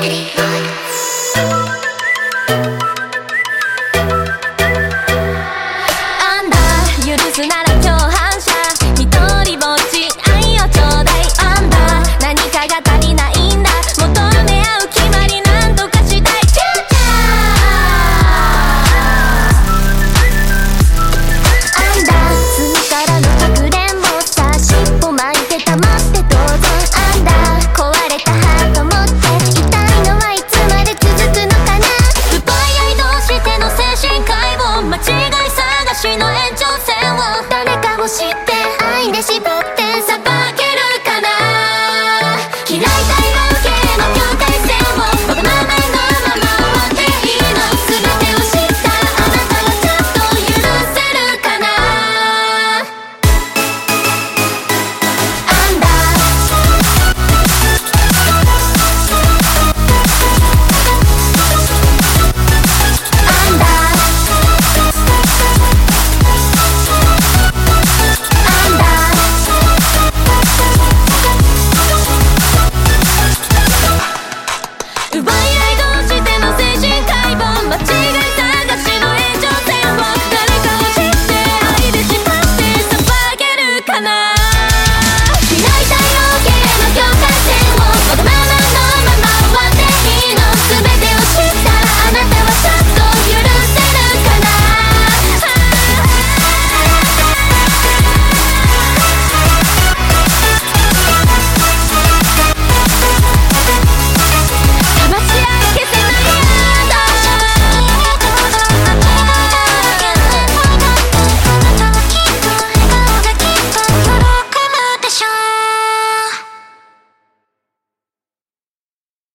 I'm not your 間違い探しの延長線を